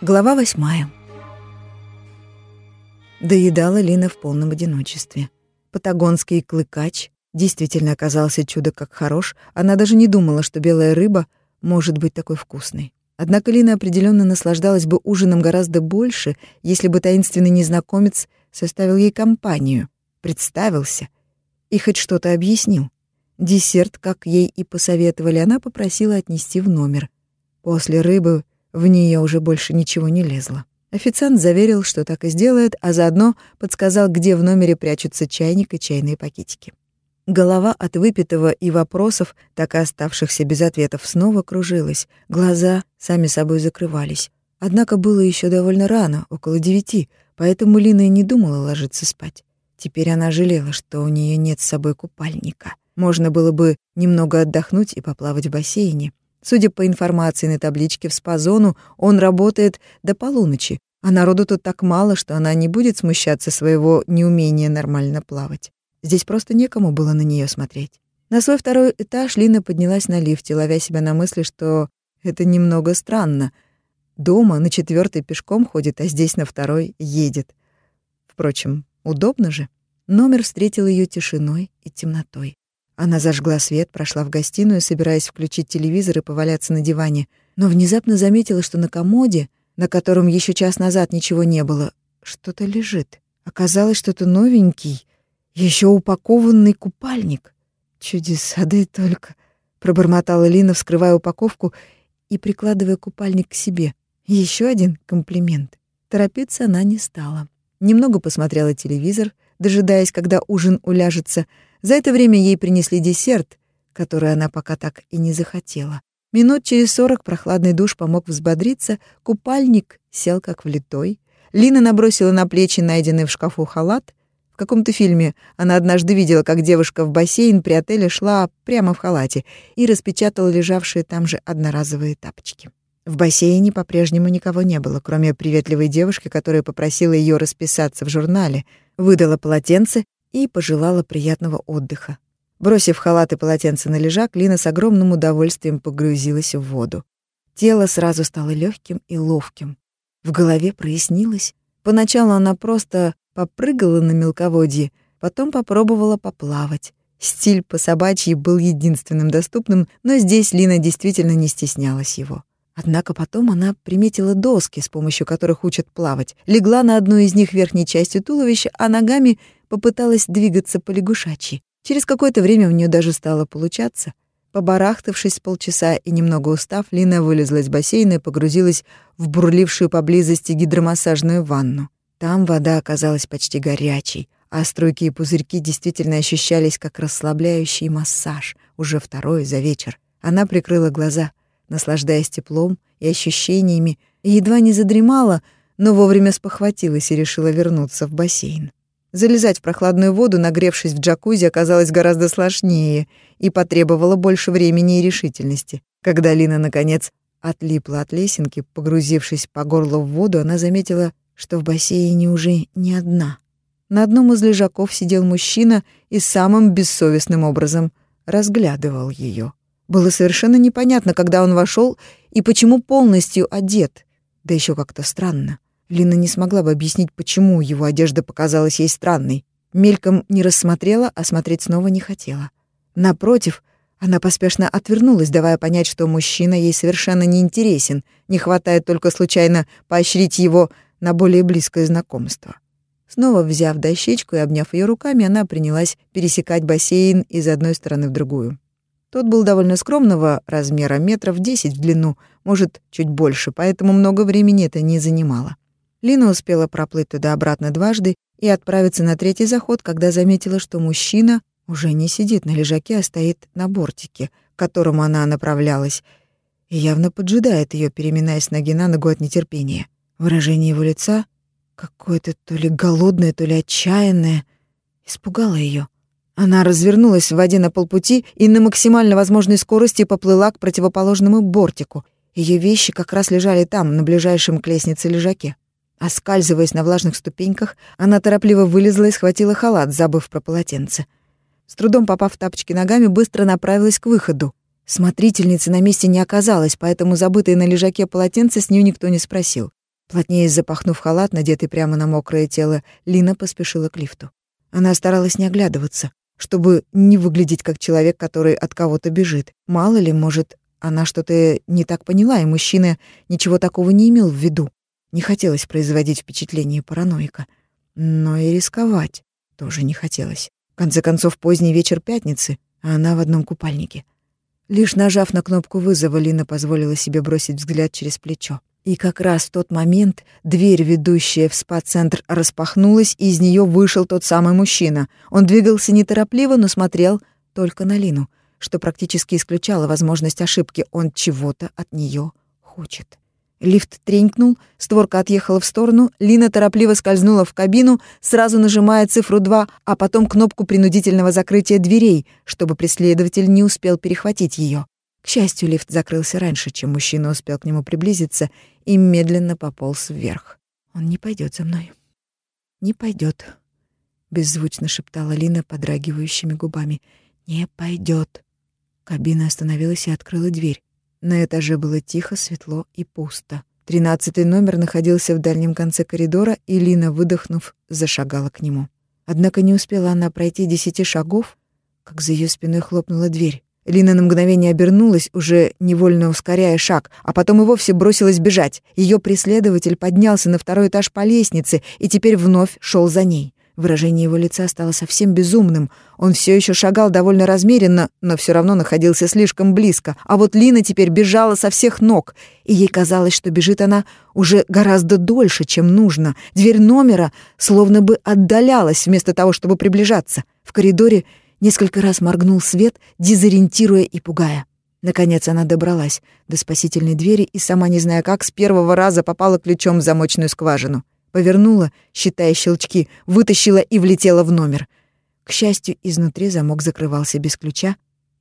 Глава восьмая. Доедала Лина в полном одиночестве. Патагонский клыкач действительно оказался чудо как хорош. Она даже не думала, что белая рыба может быть такой вкусной. Однако Лина определенно наслаждалась бы ужином гораздо больше, если бы таинственный незнакомец составил ей компанию, представился и хоть что-то объяснил. Десерт, как ей и посоветовали, она попросила отнести в номер. После рыбы в нее уже больше ничего не лезло. Официант заверил, что так и сделает, а заодно подсказал, где в номере прячутся чайник и чайные пакетики. Голова от выпитого и вопросов, так и оставшихся без ответов, снова кружилась. Глаза сами собой закрывались. Однако было еще довольно рано, около девяти, поэтому Лина и не думала ложиться спать. Теперь она жалела, что у нее нет с собой купальника. Можно было бы немного отдохнуть и поплавать в бассейне. Судя по информации на табличке в спа-зону, он работает до полуночи, а народу тут так мало, что она не будет смущаться своего неумения нормально плавать. Здесь просто некому было на нее смотреть. На свой второй этаж Лина поднялась на лифте, ловя себя на мысли, что это немного странно. Дома на четвертый пешком ходит, а здесь на второй едет. Впрочем, удобно же. Номер встретил ее тишиной и темнотой. Она зажгла свет, прошла в гостиную, собираясь включить телевизор и поваляться на диване, но внезапно заметила, что на комоде, на котором еще час назад ничего не было, что-то лежит. Оказалось, что-то новенький, еще упакованный купальник. Чудеса, да и только, пробормотала Лина, вскрывая упаковку и прикладывая купальник к себе. Еще один комплимент. Торопиться она не стала. Немного посмотрела телевизор, дожидаясь, когда ужин уляжется, за это время ей принесли десерт, который она пока так и не захотела. Минут через сорок прохладный душ помог взбодриться, купальник сел как влитой. Лина набросила на плечи найденный в шкафу халат. В каком-то фильме она однажды видела, как девушка в бассейн при отеле шла прямо в халате и распечатала лежавшие там же одноразовые тапочки. В бассейне по-прежнему никого не было, кроме приветливой девушки, которая попросила ее расписаться в журнале, выдала полотенце и пожелала приятного отдыха. Бросив халат и полотенце на лежак, Лина с огромным удовольствием погрузилась в воду. Тело сразу стало легким и ловким. В голове прояснилось. Поначалу она просто попрыгала на мелководье, потом попробовала поплавать. Стиль по собачьи был единственным доступным, но здесь Лина действительно не стеснялась его. Однако потом она приметила доски, с помощью которых учат плавать, легла на одну из них верхней частью туловища, а ногами попыталась двигаться по лягушачьи. Через какое-то время у нее даже стало получаться. Побарахтавшись полчаса и немного устав, Лина вылезла из бассейна и погрузилась в бурлившую поблизости гидромассажную ванну. Там вода оказалась почти горячей, а струйки и пузырьки действительно ощущались как расслабляющий массаж, уже второй за вечер. Она прикрыла глаза, наслаждаясь теплом и ощущениями, едва не задремала, но вовремя спохватилась и решила вернуться в бассейн. Залезать в прохладную воду, нагревшись в джакузи, оказалось гораздо сложнее и потребовало больше времени и решительности. Когда Лина, наконец, отлипла от лесенки, погрузившись по горло в воду, она заметила, что в бассейне уже не одна. На одном из лежаков сидел мужчина и самым бессовестным образом разглядывал ее. Было совершенно непонятно, когда он вошел и почему полностью одет. Да еще как-то странно. Лина не смогла бы объяснить, почему его одежда показалась ей странной. Мельком не рассмотрела, а смотреть снова не хотела. Напротив, она поспешно отвернулась, давая понять, что мужчина ей совершенно не интересен, не хватает только случайно поощрить его на более близкое знакомство. Снова взяв дощечку и обняв ее руками, она принялась пересекать бассейн из одной стороны в другую. Тот был довольно скромного размера, метров десять в длину, может, чуть больше, поэтому много времени это не занимало. Лина успела проплыть туда-обратно дважды и отправиться на третий заход, когда заметила, что мужчина уже не сидит на лежаке, а стоит на бортике, к которому она направлялась, и явно поджидает ее, переминаясь ноги на ногу от нетерпения. Выражение его лица, какое-то то ли голодное, то ли отчаянное, испугало ее. Она развернулась в воде на полпути и на максимально возможной скорости поплыла к противоположному бортику. Ее вещи как раз лежали там, на ближайшем к лестнице лежаке. Оскальзываясь на влажных ступеньках, она торопливо вылезла и схватила халат, забыв про полотенце. С трудом попав в тапочки ногами, быстро направилась к выходу. Смотрительницы на месте не оказалось, поэтому забытое на лежаке полотенце с нее никто не спросил. Плотнее запахнув халат, надетый прямо на мокрое тело, Лина поспешила к лифту. Она старалась не оглядываться, чтобы не выглядеть как человек, который от кого-то бежит. Мало ли, может, она что-то не так поняла, и мужчина ничего такого не имел в виду. Не хотелось производить впечатление параноика. Но и рисковать тоже не хотелось. В конце концов, поздний вечер пятницы, а она в одном купальнике. Лишь нажав на кнопку вызова, Лина позволила себе бросить взгляд через плечо. И как раз в тот момент дверь, ведущая в спа-центр, распахнулась, и из нее вышел тот самый мужчина. Он двигался неторопливо, но смотрел только на Лину, что практически исключало возможность ошибки. Он чего-то от нее хочет. Лифт тренькнул, створка отъехала в сторону, Лина торопливо скользнула в кабину, сразу нажимая цифру 2, а потом кнопку принудительного закрытия дверей, чтобы преследователь не успел перехватить ее. К счастью, лифт закрылся раньше, чем мужчина успел к нему приблизиться, и медленно пополз вверх. «Он не пойдет за мной». «Не пойдет», — беззвучно шептала Лина подрагивающими губами. «Не пойдет». Кабина остановилась и открыла дверь. На этаже было тихо, светло и пусто. Тринадцатый номер находился в дальнем конце коридора, и Лина, выдохнув, зашагала к нему. Однако не успела она пройти десяти шагов, как за ее спиной хлопнула дверь. Лина на мгновение обернулась, уже невольно ускоряя шаг, а потом и вовсе бросилась бежать. Ее преследователь поднялся на второй этаж по лестнице и теперь вновь шел за ней. Выражение его лица стало совсем безумным. Он все еще шагал довольно размеренно, но все равно находился слишком близко. А вот Лина теперь бежала со всех ног, и ей казалось, что бежит она уже гораздо дольше, чем нужно. Дверь номера словно бы отдалялась вместо того, чтобы приближаться. В коридоре несколько раз моргнул свет, дезориентируя и пугая. Наконец она добралась до спасительной двери и, сама не зная как, с первого раза попала ключом в замочную скважину. Повернула, считая щелчки, вытащила и влетела в номер. К счастью, изнутри замок закрывался без ключа,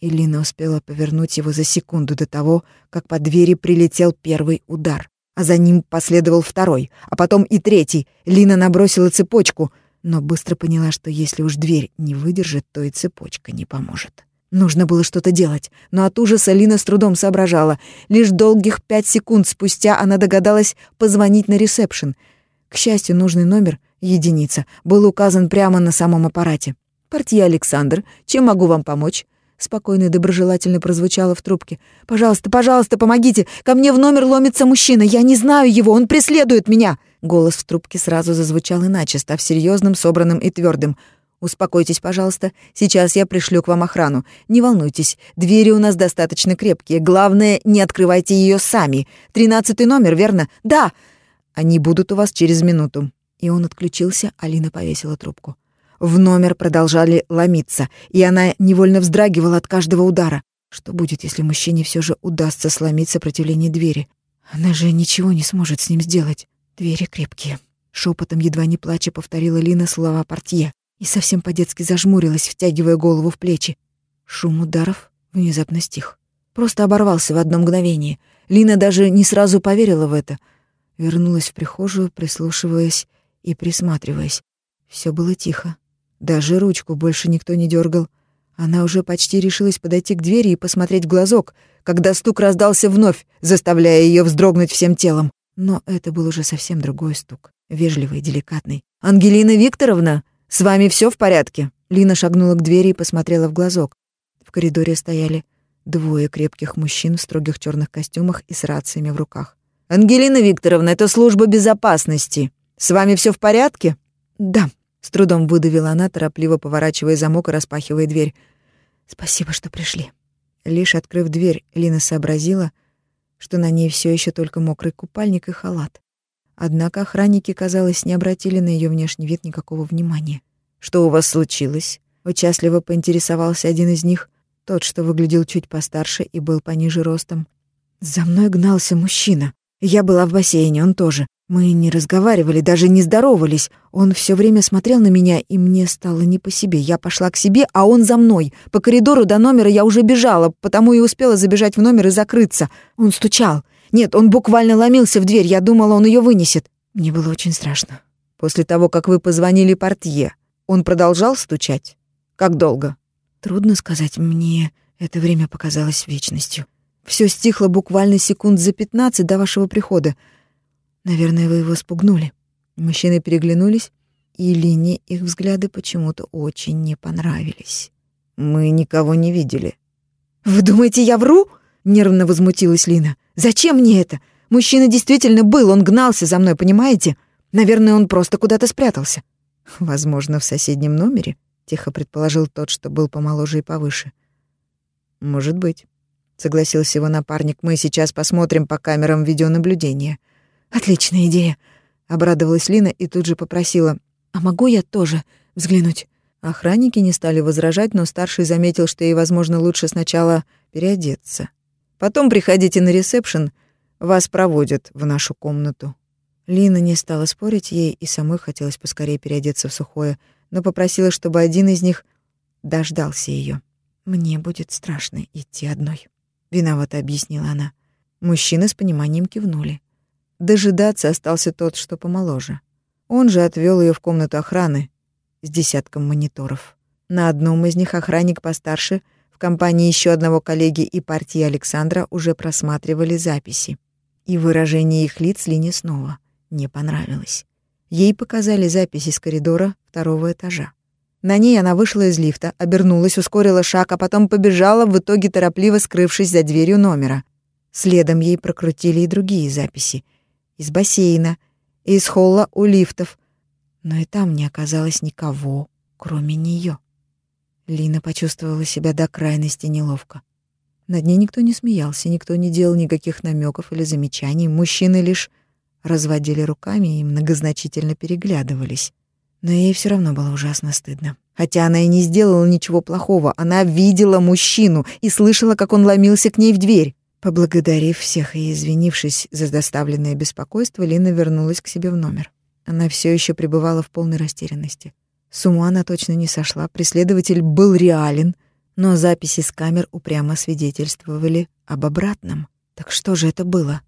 и Лина успела повернуть его за секунду до того, как по двери прилетел первый удар. А за ним последовал второй, а потом и третий. Лина набросила цепочку, но быстро поняла, что если уж дверь не выдержит, то и цепочка не поможет. Нужно было что-то делать, но от ужаса Лина с трудом соображала. Лишь долгих пять секунд спустя она догадалась позвонить на ресепшн — к счастью, нужный номер, единица, был указан прямо на самом аппарате. «Партия Александр, чем могу вам помочь?» Спокойно и доброжелательно прозвучало в трубке. «Пожалуйста, пожалуйста, помогите! Ко мне в номер ломится мужчина! Я не знаю его! Он преследует меня!» Голос в трубке сразу зазвучал иначе, став серьезным, собранным и твердым. «Успокойтесь, пожалуйста. Сейчас я пришлю к вам охрану. Не волнуйтесь, двери у нас достаточно крепкие. Главное, не открывайте ее сами. Тринадцатый номер, верно? Да!» Они будут у вас через минуту». И он отключился, Алина повесила трубку. В номер продолжали ломиться, и она невольно вздрагивала от каждого удара. Что будет, если мужчине все же удастся сломить сопротивление двери? Она же ничего не сможет с ним сделать. Двери крепкие. Шепотом, едва не плача, повторила Лина слова портье и совсем по-детски зажмурилась, втягивая голову в плечи. Шум ударов внезапно стих. Просто оборвался в одно мгновение. Лина даже не сразу поверила в это — Вернулась в прихожую, прислушиваясь и присматриваясь. Все было тихо. Даже ручку больше никто не дергал. Она уже почти решилась подойти к двери и посмотреть в глазок, когда стук раздался вновь, заставляя ее вздрогнуть всем телом. Но это был уже совсем другой стук, вежливый, деликатный. «Ангелина Викторовна, с вами все в порядке?» Лина шагнула к двери и посмотрела в глазок. В коридоре стояли двое крепких мужчин в строгих черных костюмах и с рациями в руках. «Ангелина Викторовна, это служба безопасности. С вами все в порядке?» «Да», — с трудом выдавила она, торопливо поворачивая замок и распахивая дверь. «Спасибо, что пришли». Лишь открыв дверь, Лина сообразила, что на ней все еще только мокрый купальник и халат. Однако охранники, казалось, не обратили на ее внешний вид никакого внимания. «Что у вас случилось?» Участливо поинтересовался один из них, тот, что выглядел чуть постарше и был пониже ростом. «За мной гнался мужчина», я была в бассейне, он тоже. Мы не разговаривали, даже не здоровались. Он все время смотрел на меня, и мне стало не по себе. Я пошла к себе, а он за мной. По коридору до номера я уже бежала, потому и успела забежать в номер и закрыться. Он стучал. Нет, он буквально ломился в дверь. Я думала, он ее вынесет. Мне было очень страшно. После того, как вы позвонили портье, он продолжал стучать? Как долго? Трудно сказать мне. Это время показалось вечностью. Все стихло буквально секунд за пятнадцать до вашего прихода. Наверное, вы его спугнули. Мужчины переглянулись, и Лине их взгляды почему-то очень не понравились. Мы никого не видели. Вы думаете, я вру? Нервно возмутилась Лина. Зачем мне это? Мужчина действительно был, он гнался за мной, понимаете? Наверное, он просто куда-то спрятался. Возможно, в соседнем номере, тихо предположил тот, что был помоложе и повыше. Может быть, согласился его напарник. Мы сейчас посмотрим по камерам видеонаблюдения. Отличная идея, обрадовалась Лина и тут же попросила: "А могу я тоже взглянуть?" Охранники не стали возражать, но старший заметил, что ей, возможно, лучше сначала переодеться. Потом приходите на ресепшн, вас проводят в нашу комнату. Лина не стала спорить, ей и самой хотелось поскорее переодеться в сухое, но попросила, чтобы один из них дождался ее. «Мне будет страшно идти одной», — виновато объяснила она. Мужчины с пониманием кивнули. Дожидаться остался тот, что помоложе. Он же отвел ее в комнату охраны с десятком мониторов. На одном из них охранник постарше в компании еще одного коллеги и партии Александра уже просматривали записи. И выражение их лиц Лине снова не понравилось. Ей показали запись из коридора второго этажа. На ней она вышла из лифта, обернулась, ускорила шаг, а потом побежала, в итоге торопливо скрывшись за дверью номера. Следом ей прокрутили и другие записи. Из бассейна, из холла у лифтов. Но и там не оказалось никого, кроме нее. Лина почувствовала себя до крайности неловко. Над ней никто не смеялся, никто не делал никаких намеков или замечаний. Мужчины лишь разводили руками и многозначительно переглядывались. Но ей все равно было ужасно стыдно. Хотя она и не сделала ничего плохого. Она видела мужчину и слышала, как он ломился к ней в дверь. Поблагодарив всех и извинившись за доставленное беспокойство, Лина вернулась к себе в номер. Она все еще пребывала в полной растерянности. С ума она точно не сошла, преследователь был реален, но записи с камер упрямо свидетельствовали об обратном. Так что же это было?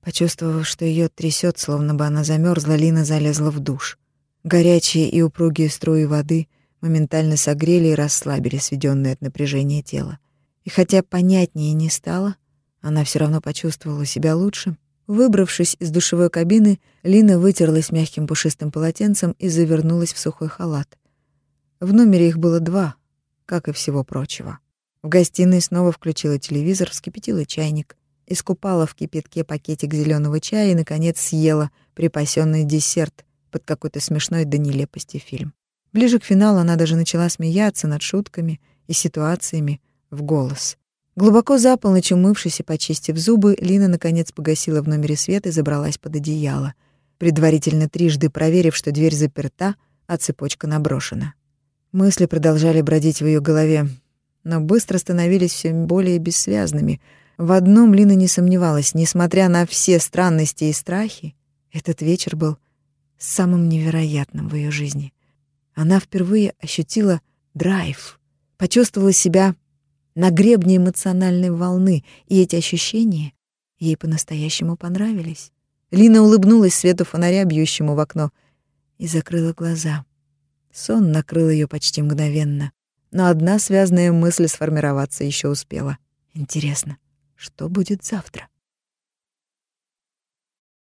Почувствовав, что ее трясет, словно бы она замерзла, Лина залезла в душ. Горячие и упругие струи воды моментально согрели и расслабили сведенное от напряжения тело. И хотя понятнее не стало, она все равно почувствовала себя лучше Выбравшись из душевой кабины, Лина вытерлась мягким пушистым полотенцем и завернулась в сухой халат. В номере их было два, как и всего прочего. В гостиной снова включила телевизор, вскипятила чайник, искупала в кипятке пакетик зеленого чая и, наконец, съела припасенный десерт под какой-то смешной до нелепости фильм. Ближе к финалу она даже начала смеяться над шутками и ситуациями в голос. Глубоко за полночь умывшись и почистив зубы, Лина наконец погасила в номере свет и забралась под одеяло, предварительно трижды проверив, что дверь заперта, а цепочка наброшена. Мысли продолжали бродить в ее голове, но быстро становились все более бессвязными. В одном Лина не сомневалась, несмотря на все странности и страхи, этот вечер был самым невероятным в ее жизни. Она впервые ощутила драйв, почувствовала себя на гребне эмоциональной волны, и эти ощущения ей по-настоящему понравились. Лина улыбнулась свету фонаря, бьющему в окно, и закрыла глаза. Сон накрыл ее почти мгновенно, но одна связанная мысль сформироваться еще успела. Интересно, что будет завтра?